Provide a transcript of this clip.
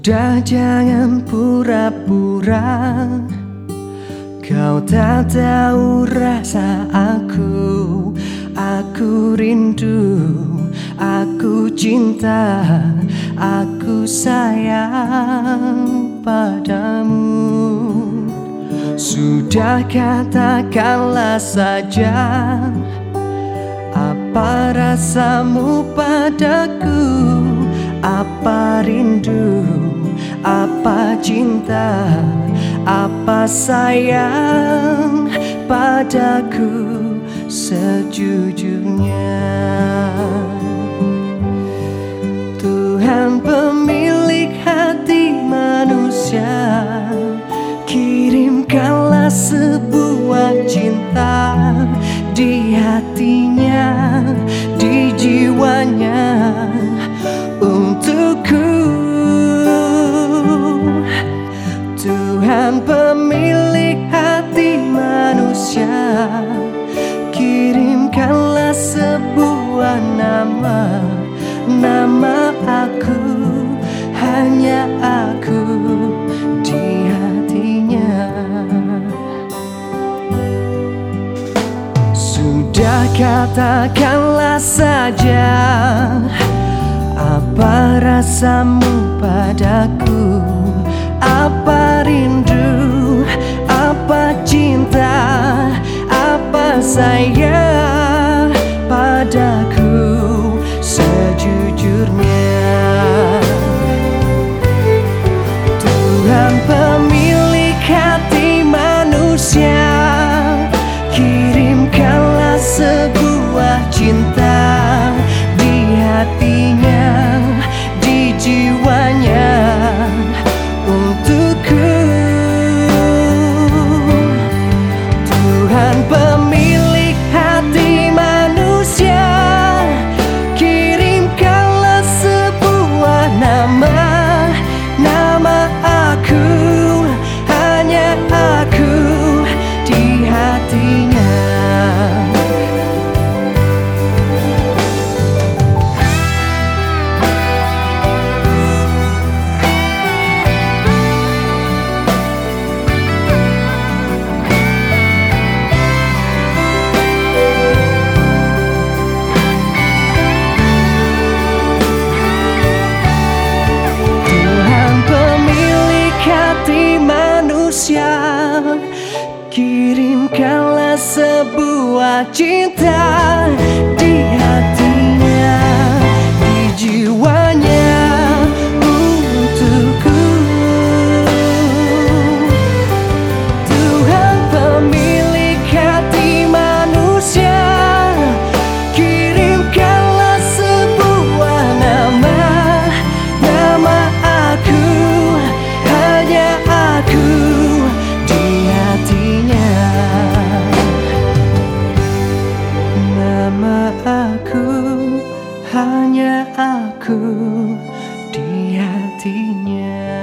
Sudah jangan pura-pura. Kau tak tahu rasa aku. Aku rindu Aku cinta Aku sayang padamu. Sudah katakanlah saja Apa rasamu padaku? Apa rindu, apa cinta, apa sayang padaku sejujurnya? Tuhan pemilik hati manusia Kirimkanlah sebuah Tuhan pemilik hati manusia Kirimkanlah sebuah nama Nama aku Hanya aku di hatinya. Sudah katakanlah saja apa rasamu padaku Hanya Kirimkanlah sebuah cinta di hatinya aku di hatinya.